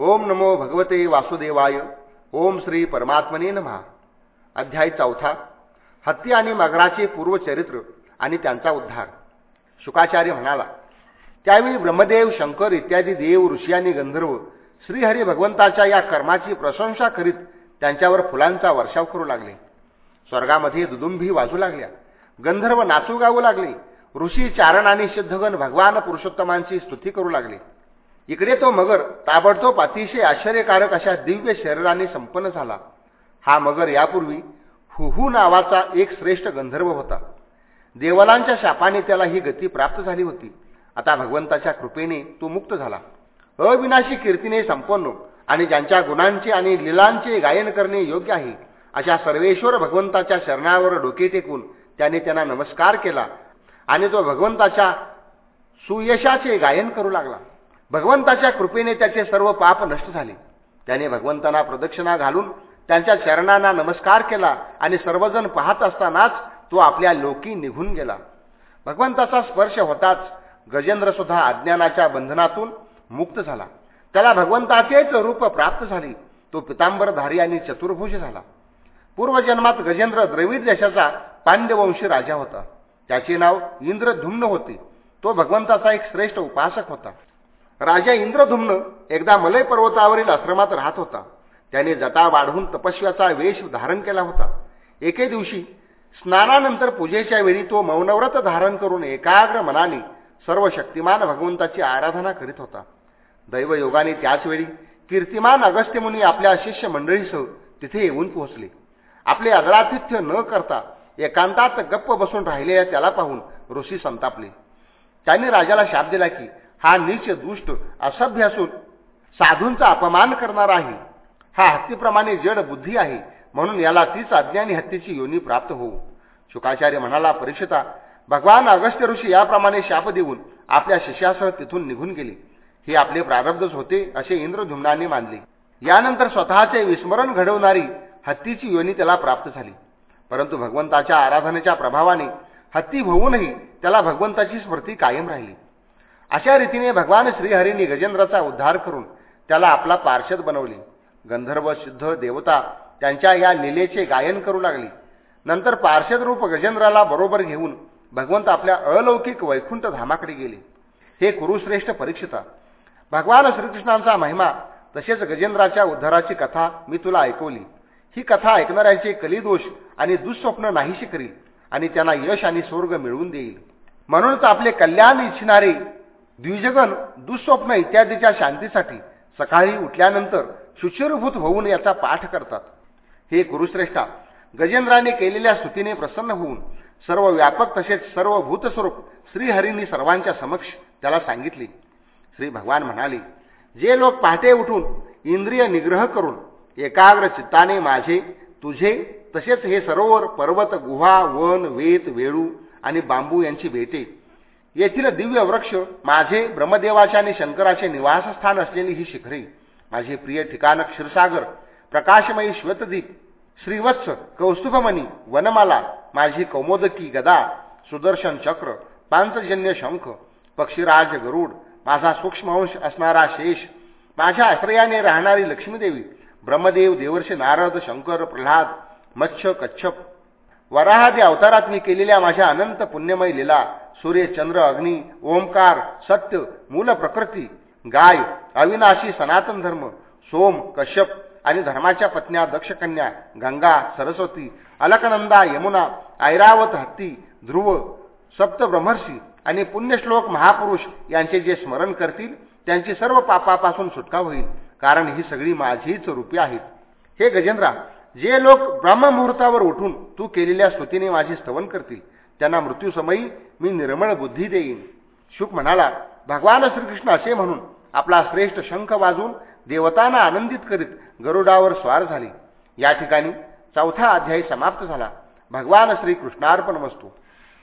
ओम नमो भगवते वासुदेवाय। ओम श्री परमात्मने नमहा अध्याय चौथा हत्ती आणि मगराचे पूर्वचरित्र आणि त्यांचा उद्धार. शुकाचार्य म्हणाला त्यावेळी ब्रह्मदेव शंकर इत्यादी देव ऋषी आणि गंधर्व श्रीहरी भगवंताच्या या कर्माची प्रशंसा करीत त्यांच्यावर फुलांचा वर्षाव करू लागले. स्वर्गामध्ये दुदुंभी वाजू लागल्या. गंधर्व नाचू गाऊ लागले. ऋषी चारण आणि सिद्धगण भगवान पुरुषोत्तमांची स्तुती करू लागले. इकडे तो मगर ताबडतोब अतिशय आश्चर्यकारक अशा दिव्य शरीराने संपन्न झाला. हा मगर यापूर्वी हुहू नावाचा एक श्रेष्ठ गंधर्व होता. देवलांच्या शापाने त्याला ही गती प्राप्त झाली होती. आता भगवंताच्या कृपेने तो मुक्त झाला. अविनाशी कीर्तीने संपन्न आणि ज्यांच्या गुणांचे आणि लिलांचे गायन करणे योग्य आहे अशा सर्वेश्वर भगवंताच्या शरणावर डोके टेकून त्याने त्यांना नमस्कार केला आणि तो भगवंताच्या सुयशाचे गायन करू लागला. भगवंताच्या कृपेने त्याचे सर्व पाप नष्ट झाले. त्याने भगवंतांना प्रदक्षिणा घालून त्यांच्या चरणांना नमस्कार केला आणि सर्वजण पाहत असतानाच तो आपल्या लोकी निघून गेला. भगवंताचा स्पर्श होताच गजेंद्र सुद्धा अज्ञानाच्या बंधनातून मुक्त झाला. त्याला भगवंताचेच रूप प्राप्त झाली. तो पितांबरधारी आणि चतुर्भुज झाला. पूर्वजन्मात गजेंद्र द्रविड देशाचा पांड्यवंशी राजा होता. त्याचे नाव इंद्रधुम्न होते. तो भगवंताचा एक श्रेष्ठ उपासक होता. राजा इंद्रधुम्न एकदा मलय पर्वतावरील आश्रमात राहत होता. त्याने जटा वाढवून तपस्व्याचा वेश धारण केला होता. एके दिवशी स्नानानंतर पूजेच्या वेळी तो मौनव्रत धारण करून एकाग्र मनाने सर्व शक्तिमान भगवंताची आराधना करीत होता. दैवयोगाने त्याचवेळी कीर्तिमान अगस्त्यमुनी आपल्या शिष्य मंडळीसह तिथे येऊन पोहोचले. आपले अग्रातिथ्य न करता एकांतात गप्प बसून राहिलेल्या त्याला पाहून ऋषी संतापले. त्यांनी राजाला शाप दिला की हा नीच दुष्ट असभ्य असून साधूंचा अपमान करणारा आहे. हा हत्तीप्रमाणे जड बुद्धी आहे म्हणून याला तीच अज्ञानी हत्तीची योनी प्राप्त होऊ. शुकाचार्य म्हणाला परीक्षिता भगवान अगस्त्य ऋषी याप्रमाणे शाप देऊन आपल्या शिष्यासह तिथून निघून गेले. हे आपले प्रारब्धच होते असे इंद्रधुम्नाने मानले. यानंतर स्वतःचे विस्मरण घडवणारी हत्तीची योनी त्याला प्राप्त झाली. परंतु भगवंताच्या आराधनेच्या प्रभावाने हत्ती होऊनही त्याला भगवंताची स्मृती कायम राहिली. अशा रीतीने भगवान श्रीहरींनी गजेंद्राचा उद्धार करून त्याला आपला पार्षद बनवले. गंधर्व सिद्ध देवता त्यांच्या या लिलेचे गायन करू लागले. नंतर पार्षद रूप गजेंद्राला बरोबर घेऊन भगवंत आपल्या अलौकिक वैकुंठ धामाकडे गेले. हे कुरुश्रेष्ठ परीक्षिता. भगवान श्रीकृष्णांचा महिमा तसेच गजेंद्राच्या उद्धाराची कथा मी तुला ऐकवली. ही कथा ऐकणाऱ्यांचे कलिदोष आणि दुःस्वप्न नाहीशी करील आणि त्यांना यश आणि स्वर्ग मिळवून देईल. म्हणूनच आपले कल्याण इच्छिणारे द्विजगन दुःस्वप्न इत्यादीच्या शांतीसाठी सकाळी उठल्यानंतर शुचिरभूत होऊन याचा पाठ करतात. हे गुरुश्रेष्ठा गजेंद्राने केलेल्या स्तुतीने प्रसन्न होऊन सर्व व्यापक तसेच सर्व भूतस्वरूप श्रीहरींनी सर्वांच्या समक्ष त्याला सांगितले. श्री भगवान म्हणाले जे लोक पहाटे उठून इंद्रिय निग्रह करून एकाग्र चित्ताने माझे तुझे तसेच हे सरोवर पर्वत गुहा वन वेत वेळू आणि बांबू यांची भेटे येथील दिव्य वृक्ष माझे ब्रह्मदेवाचे आणि शंकराचे निवासस्थान असलेली ही शिखरे माझे प्रिय ठिकाण क्षीरसागर प्रकाशमयी श्वेतदीप श्रीवत्स कौस्तुभमणी वनमाला माझी कौमोदकी गदा सुदर्शन चक्र पांचजन्य शंख पक्षीराज गरुड माझा सूक्ष्मवंश असणारा शेष माझ्या आश्रयाने राहणारी लक्ष्मीदेवी ब्रह्मदेव देवर्षी नारद शंकर प्रल्हाद मच्छ कच्छप वराहादी अवतारात मी केलेल्या माझ्या अनंत पुण्यमय लीला सूर्य चंद्र अग्नी ओंकार सत्य मूल प्रकृती गाय अविनाशी सनातन धर्म सोम कश्यप आणि धर्माच्या पत्न्या दक्षकन्या गंगा सरस्वती अलकनंदा यमुना ऐरावत हत्ती ध्रुव सप्त ब्रह्मर्षी आणि पुण्यश्लोक महापुरुष यांचे जे स्मरण करतील त्यांची सर्व पापापासून सुटका होईल कारण ही सगळी माझीच रूपे आहेत. हे गजेंद्रा जे लोक ब्रह्ममुहूर्तावर उठून तू केलेल्या स्तुतीने माझे स्तवन करतील त्यांना मृत्यूसमयी मी निर्मळ बुद्धी देईन. शुक म्हणाला भगवान श्रीकृष्ण असे म्हणून आपला श्रेष्ठ शंख वाजून देवतांना आनंदित करीत गरुडावर स्वार झाले. या ठिकाणी चौथा अध्यायी समाप्त झाला. भगवान श्रीकृष्णार्पण वस्तू